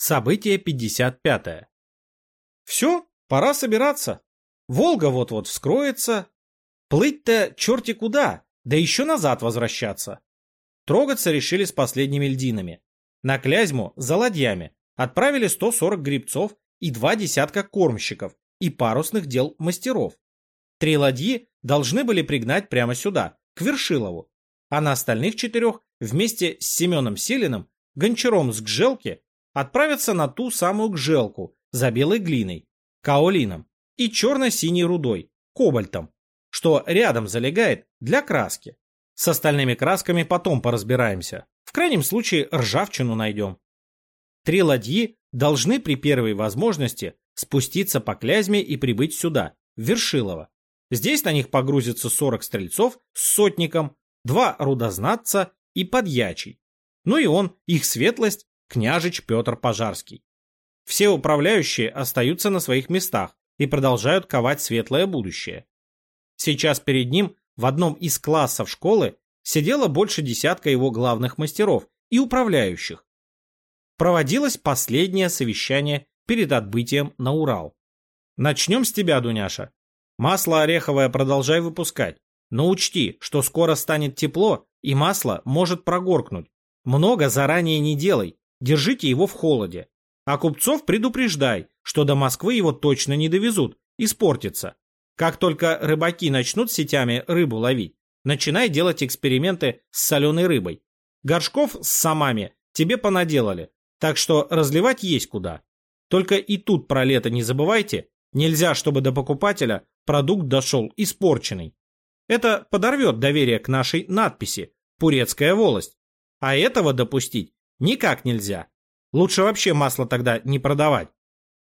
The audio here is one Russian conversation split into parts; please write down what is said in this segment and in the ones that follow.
Событие 55. Все, пора собираться. Волга вот-вот вскроется. Плыть-то черти куда, да еще назад возвращаться. Трогаться решили с последними льдинами. На Клязьму за ладьями отправили 140 грибцов и два десятка кормщиков и парусных дел мастеров. Три ладьи должны были пригнать прямо сюда, к Вершилову, а на остальных четырех вместе с Семеном Селиным, гончаром с Гжелки отправятся на ту самую гжелку за белой глиной, каолином и черно-синей рудой, кобальтом, что рядом залегает для краски. С остальными красками потом поразбираемся. В крайнем случае ржавчину найдем. Три ладьи должны при первой возможности спуститься по Клязьме и прибыть сюда, в Вершилово. Здесь на них погрузится 40 стрельцов с сотником, два рудознатца и подьячий. Ну и он, их светлость, княжич Петр Пожарский. Все управляющие остаются на своих местах и продолжают ковать светлое будущее. Сейчас перед ним в одном из классов школы сидело больше десятка его главных мастеров и управляющих. Проводилось последнее совещание перед отбытием на Урал. Начнем с тебя, Дуняша. Масло ореховое продолжай выпускать. Но учти, что скоро станет тепло, и масло может прогоркнуть. Много заранее не делай, держите его в холоде. А купцов предупреждай, что до Москвы его точно не довезут, испортится. Как только рыбаки начнут сетями рыбу ловить, начинай делать эксперименты с соленой рыбой. Горшков с самами тебе понаделали, так что разливать есть куда. Только и тут про лето не забывайте, нельзя, чтобы до покупателя продукт дошел испорченный. Это подорвет доверие к нашей надписи «Пурецкая волость». А этого допустить Никак нельзя. Лучше вообще масло тогда не продавать.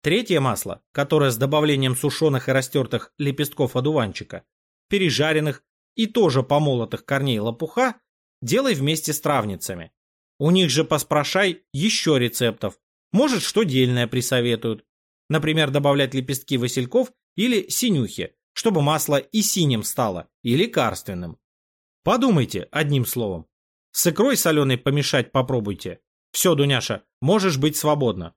Третье масло, которое с добавлением сушеных и растертых лепестков одуванчика, пережаренных и тоже помолотых корней лопуха, делай вместе с травницами. У них же поспрашай еще рецептов. Может, что дельное присоветуют. Например, добавлять лепестки васильков или синюхи, чтобы масло и синим стало, и лекарственным. Подумайте одним словом. С икрой соленой помешать попробуйте. Все, Дуняша, можешь быть свободна.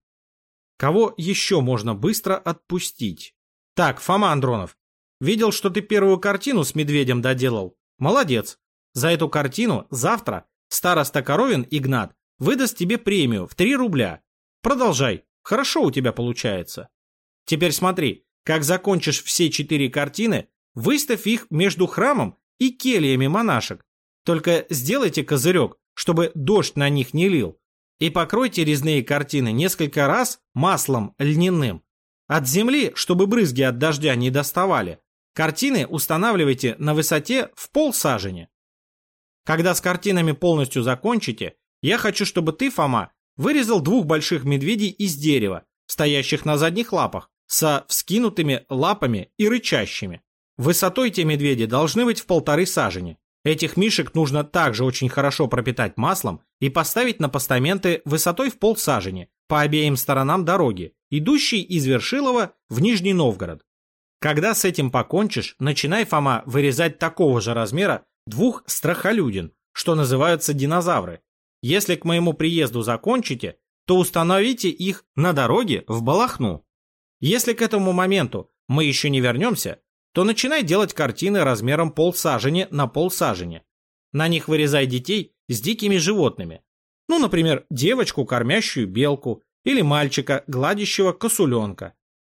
Кого еще можно быстро отпустить? Так, Фома Андронов, видел, что ты первую картину с медведем доделал? Молодец. За эту картину завтра староста Коровин Игнат выдаст тебе премию в 3 рубля. Продолжай, хорошо у тебя получается. Теперь смотри, как закончишь все четыре картины, выставь их между храмом и кельями монашек. Только сделайте козырек, чтобы дождь на них не лил и покройте резные картины несколько раз маслом льняным. От земли, чтобы брызги от дождя не доставали, картины устанавливайте на высоте в пол сажени. Когда с картинами полностью закончите, я хочу, чтобы ты, Фома, вырезал двух больших медведей из дерева, стоящих на задних лапах, со вскинутыми лапами и рычащими. Высотой те медведи должны быть в полторы сажени. Этих мишек нужно также очень хорошо пропитать маслом и поставить на постаменты высотой в полсажени по обеим сторонам дороги, идущей из Вершилова в Нижний Новгород. Когда с этим покончишь, начинай, Фома, вырезать такого же размера двух страхолюдин, что называются динозавры. Если к моему приезду закончите, то установите их на дороге в Балахну. Если к этому моменту мы еще не вернемся, то начинай делать картины размером полсажени на полсажени. На них вырезай детей с дикими животными. Ну, например, девочку, кормящую белку, или мальчика, гладящего косуленка.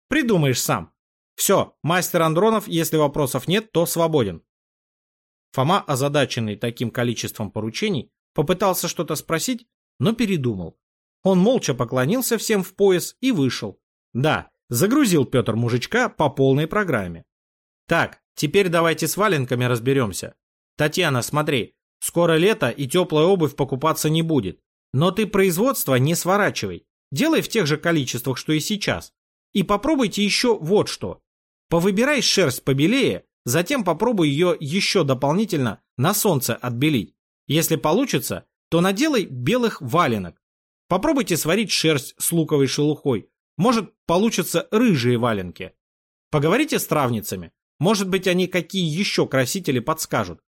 Придумаешь сам. Все, мастер Андронов, если вопросов нет, то свободен. Фома, озадаченный таким количеством поручений, попытался что-то спросить, но передумал. Он молча поклонился всем в пояс и вышел. Да, загрузил Петр мужичка по полной программе. Так, теперь давайте с валенками разберемся. Татьяна, смотри, скоро лето и теплая обувь покупаться не будет. Но ты производство не сворачивай. Делай в тех же количествах, что и сейчас. И попробуйте еще вот что. Повыбирай шерсть побелее, затем попробуй ее еще дополнительно на солнце отбелить. Если получится, то наделай белых валенок. Попробуйте сварить шерсть с луковой шелухой. Может, получатся рыжие валенки. Поговорите с травницами. Может быть, они какие еще красители подскажут.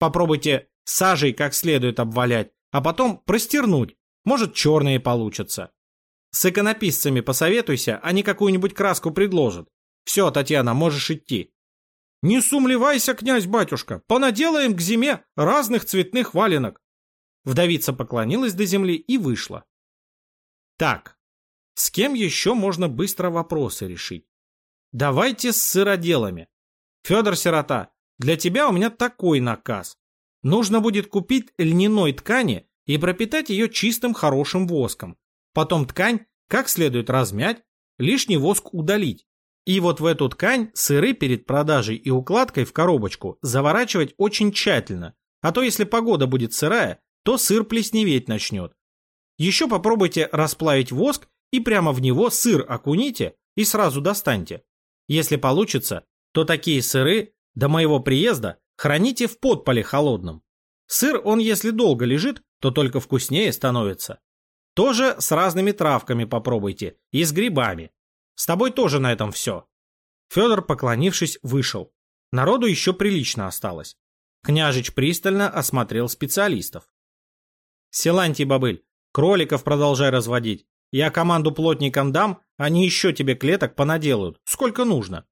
Попробуйте сажей как следует обвалять, а потом простернуть. Может, черные получатся. С иконописцами посоветуйся, они какую-нибудь краску предложат. Все, Татьяна, можешь идти. Не сумлевайся, князь-батюшка, понаделаем к зиме разных цветных валенок. Вдовица поклонилась до земли и вышла. Так, с кем еще можно быстро вопросы решить? Давайте с сыроделами. Федор Сирота, для тебя у меня такой наказ. Нужно будет купить льняной ткани и пропитать ее чистым хорошим воском. Потом ткань как следует размять, лишний воск удалить. И вот в эту ткань сыры перед продажей и укладкой в коробочку заворачивать очень тщательно, а то если погода будет сырая, то сыр плесневеть начнет. Еще попробуйте расплавить воск и прямо в него сыр окуните и сразу достаньте. Если получится, то такие сыры до моего приезда храните в подполе холодном. Сыр, он если долго лежит, то только вкуснее становится. Тоже с разными травками попробуйте и с грибами. С тобой тоже на этом все. Федор, поклонившись, вышел. Народу еще прилично осталось. Княжич пристально осмотрел специалистов. Силантий бобыль, кроликов продолжай разводить. Я команду плотникам дам, они еще тебе клеток понаделают, сколько нужно.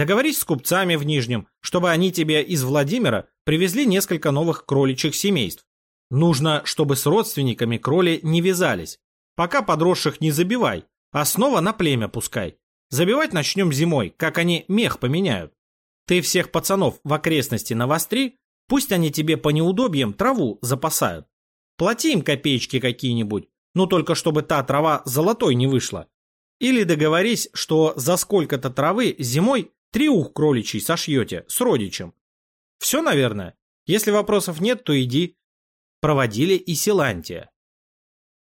Договорись с купцами в Нижнем, чтобы они тебе из Владимира привезли несколько новых кроличьих семейств. Нужно, чтобы с родственниками кроли не вязались. Пока подросших не забивай, а снова на племя пускай. Забивать начнем зимой, как они мех поменяют. Ты всех пацанов в окрестности навостри, пусть они тебе по неудобьям траву запасают. Плати им копеечки какие-нибудь, ну только чтобы та трава золотой не вышла. Или договорись, что за сколько-то травы зимой триух кроличий сошьете с родичем. Все, наверное. Если вопросов нет, то иди. Проводили и Силантия.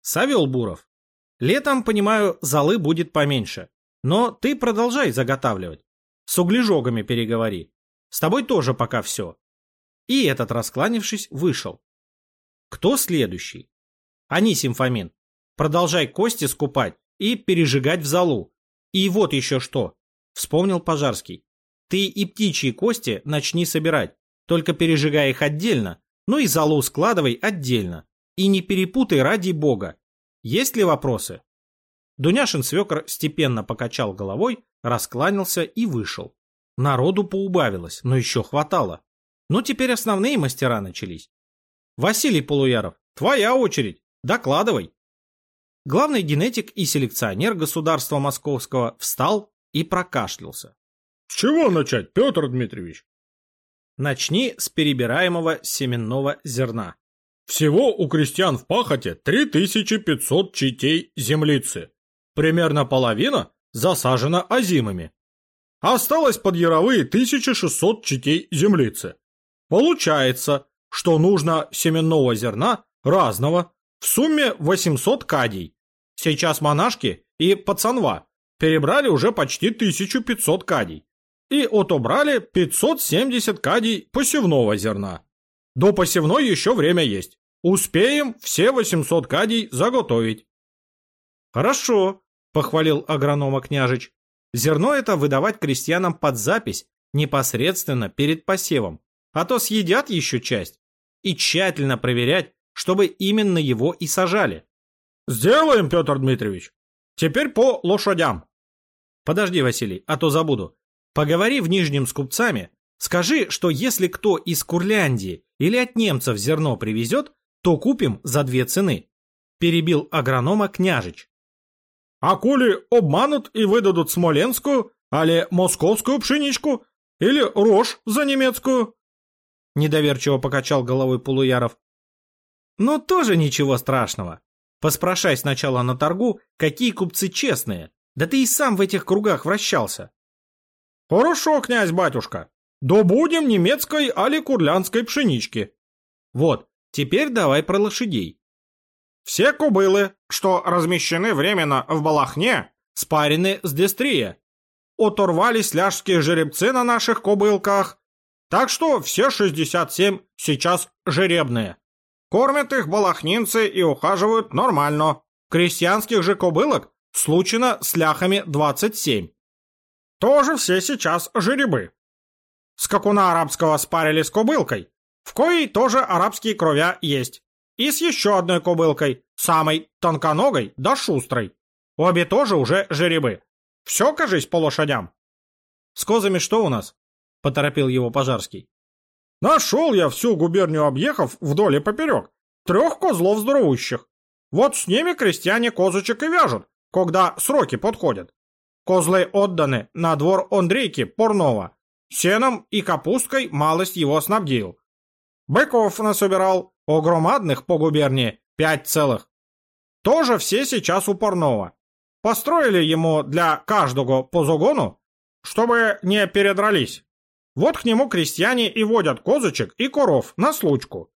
Савел Буров. Летом, понимаю, золы будет поменьше. Но ты продолжай заготавливать. С углежогами переговори. С тобой тоже пока все. И этот, раскланившись, вышел. Кто следующий? Анисим Фомин. Продолжай кости скупать и пережигать в залу. И вот еще что. Вспомнил Пожарский. Ты и птичьи кости начни собирать. Только пережигай их отдельно, ну и залу складывай отдельно. И не перепутай ради бога. Есть ли вопросы? Дуняшин свекр степенно покачал головой, раскланялся и вышел. Народу поубавилось, но еще хватало. Ну теперь основные мастера начались. Василий Полуяров, твоя очередь, докладывай. Главный генетик и селекционер государства московского встал и прокашлялся. С чего начать, Петр Дмитриевич? Начни с перебираемого семенного зерна. Всего у крестьян в пахоте 3500 читей землицы. Примерно половина засажена озимыми. Осталось под яровые 1600 читей землицы. Получается, что нужно семенного зерна разного в сумме 800 кадий. Сейчас монашки и пацанва перебрали уже почти 1500 кадий и отобрали 570 кадий посевного зерна. До посевной еще время есть. Успеем все 800 кадий заготовить. Хорошо, похвалил агронома княжич. Зерно это выдавать крестьянам под запись, непосредственно перед посевом, а то съедят еще часть. И тщательно проверять, чтобы именно его и сажали. Сделаем, Петр Дмитриевич. Теперь по лошадям. Подожди, Василий, а то забуду. Поговори в Нижнем с купцами, скажи, что если кто из Курляндии или от немцев зерно привезет, то купим за две цены. Перебил агронома княжич. А коли обманут и выдадут смоленскую, али московскую пшеничку, или рожь за немецкую? Недоверчиво покачал головой Полуяров. Ну, тоже ничего страшного. Поспрашай сначала на торгу, какие купцы честные. Да ты и сам в этих кругах вращался. Хорошо, князь-батюшка. Добудем немецкой али курлянской пшенички. Вот, теперь давай про лошадей. Все кобылы, что размещены временно в Балахне, спарены с Дестрия. Оторвались ляжские жеребцы на наших кобылках, так что все 67 сейчас жеребные. Кормят их балахнинцы и ухаживают нормально. Крестьянских же кобылок случено с ляхами 27. Тоже все сейчас жеребы. Скакуна арабского спарили с кобылкой, в коей тоже арабские кровя есть. И с еще одной кобылкой, самой тонконогой да шустрой. Обе тоже уже жеребы. Все, кажись, по лошадям. С козами что у нас? Поторопил его Пожарский. Нашел я всю губернию объехав вдоль и поперек. Трех козлов здоровущих. Вот с ними крестьяне козочек и вяжут, когда сроки подходят. Козлы отданы на двор Андрейки Порнова. Сеном и капусткой малость его снабдил. Быков насобирал, огромадных по губернии, пять целых. Тоже все сейчас у Порнова. Построили ему для каждого по загону, чтобы не передрались. Вот к нему крестьяне и водят козочек и коров на случку.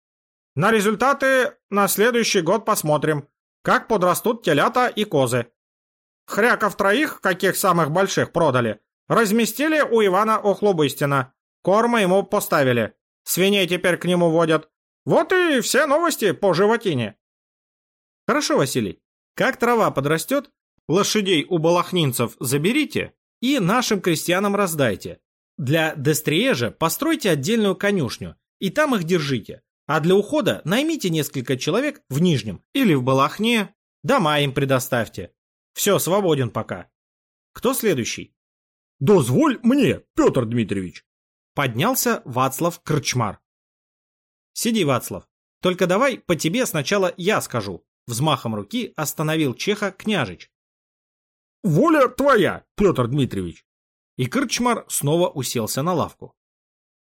На результаты на следующий год посмотрим, как подрастут телята и козы. Хряков троих, каких самых больших продали, разместили у Ивана Охлобыстина. Корма ему поставили. Свиней теперь к нему водят. Вот и все новости по животине. Хорошо, Василий. Как трава подрастет, лошадей у балахнинцев заберите и нашим крестьянам раздайте. Для Дестриежа постройте отдельную конюшню, и там их держите. А для ухода наймите несколько человек в Нижнем или в Балахне, дома им предоставьте. Все, свободен пока. Кто следующий? Дозволь мне, Петр Дмитриевич. Поднялся Вацлав Крчмар. Сиди, Вацлав. Только давай по тебе сначала я скажу. Взмахом руки остановил Чеха княжич. Воля твоя, Петр Дмитриевич. И Крчмар снова уселся на лавку.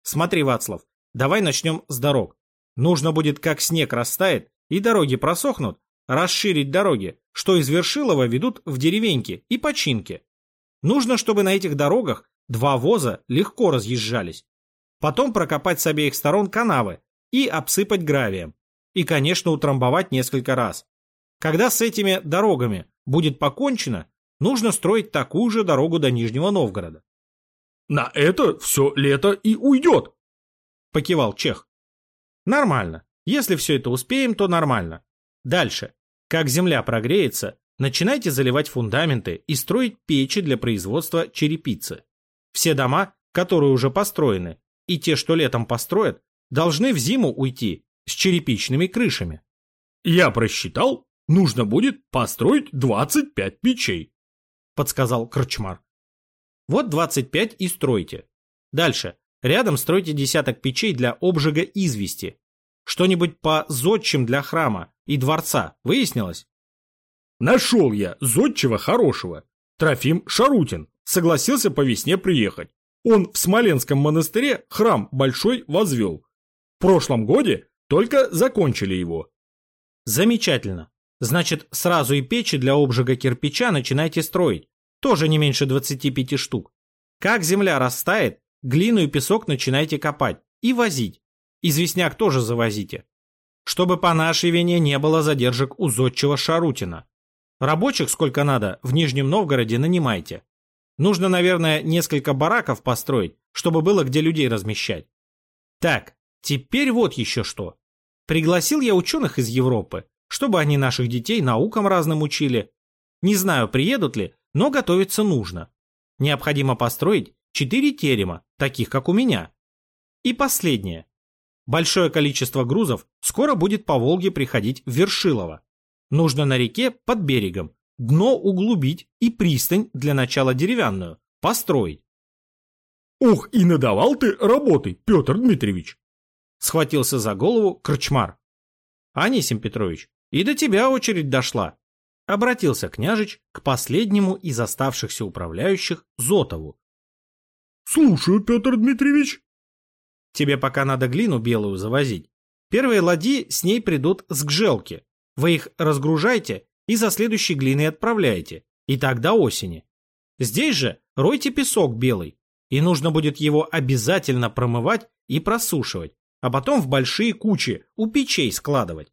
Смотри, Вацлав, давай начнем с дорог. Нужно будет, как снег растает и дороги просохнут, расширить дороги, что из Вершилова ведут в деревеньки и починки. Нужно, чтобы на этих дорогах два воза легко разъезжались. Потом прокопать с обеих сторон канавы и обсыпать гравием. И, конечно, утрамбовать несколько раз. Когда с этими дорогами будет покончено, нужно строить такую же дорогу до Нижнего Новгорода. «На это все лето и уйдет», — покивал Чех. «Нормально. Если все это успеем, то нормально. Дальше. Как земля прогреется, начинайте заливать фундаменты и строить печи для производства черепицы. Все дома, которые уже построены, и те, что летом построят, должны в зиму уйти с черепичными крышами. Я просчитал, нужно будет построить 25 печей, подсказал Крчмар. Вот 25 и стройте. Дальше. Рядом стройте десяток печей для обжига извести. Что-нибудь по зодчим для храма и дворца выяснилось? Нашел я зодчего хорошего. Трофим Шарутин согласился по весне приехать. Он в Смоленском монастыре храм большой возвел. В прошлом годе только закончили его. Замечательно. Значит, сразу и печи для обжига кирпича начинайте строить. Тоже не меньше 25 штук. Как земля растает, глину и песок начинайте копать и возить. Известняк тоже завозите чтобы по нашей вине не было задержек у зодчего Шарутина. Рабочих сколько надо в Нижнем Новгороде нанимайте. Нужно, наверное, несколько бараков построить, чтобы было где людей размещать. Так, теперь вот еще что. Пригласил я ученых из Европы, чтобы они наших детей наукам разным учили. Не знаю, приедут ли, но готовиться нужно. Необходимо построить четыре терема, таких как у меня. И последнее. Большое количество грузов скоро будет по Волге приходить в Вершилово. Нужно на реке под берегом дно углубить и пристань для начала деревянную построить. «Ух, и надавал ты работы, Петр Дмитриевич!» Схватился за голову Крчмар. «Анисим Петрович, и до тебя очередь дошла!» Обратился княжич к последнему из оставшихся управляющих Зотову. «Слушаю, Петр Дмитриевич!» Тебе пока надо глину белую завозить. Первые ладьи с ней придут с Гжелки. Вы их разгружайте и за следующей глиной отправляете. И так до осени. Здесь же ройте песок белый. И нужно будет его обязательно промывать и просушивать, а потом в большие кучи у печей складывать.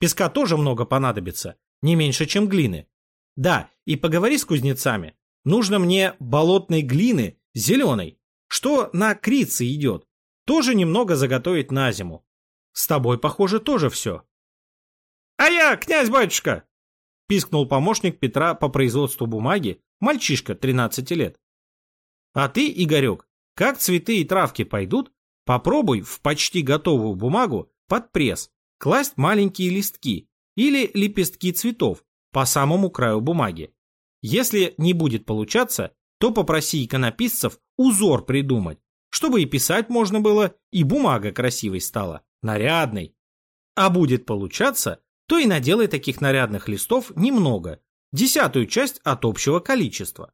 Песка тоже много понадобится, не меньше, чем глины. Да, и поговори с кузнецами. Нужно мне болотной глины, зеленой, что на крице идет тоже немного заготовить на зиму. С тобой, похоже, тоже все. — А я, князь-батюшка! — пискнул помощник Петра по производству бумаги, мальчишка 13 лет. — А ты, Игорек, как цветы и травки пойдут, попробуй в почти готовую бумагу под пресс класть маленькие листки или лепестки цветов по самому краю бумаги Если не будет получаться, то попроси иконописцев узор придумать, чтобы и писать можно было, и бумага красивой стала, нарядной. А будет получаться, то и наделай таких нарядных листов немного, десятую часть от общего количества.